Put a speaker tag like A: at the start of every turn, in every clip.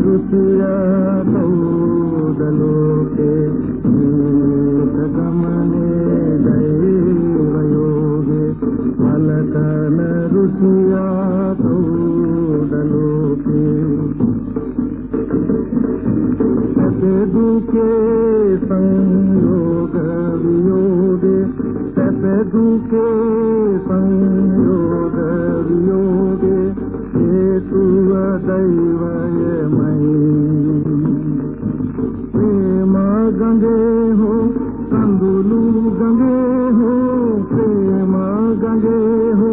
A: रुचिया बहुदलोके गीतगमने दैवयोगे फलकन रुचिया बहुदलोके दुखे संयोग वियोगे तप दुखे संयोग हो कंदुलू गंगे हो गंगे हो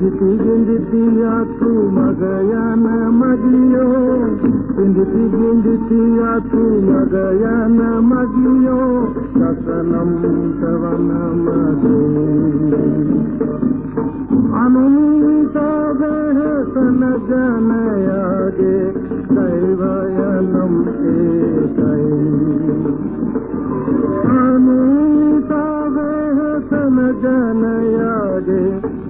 A: ंद या मगन मगी विंद तूं मगन मग नंब अन सन जनया गे सेवनमेस अनीस गन आगे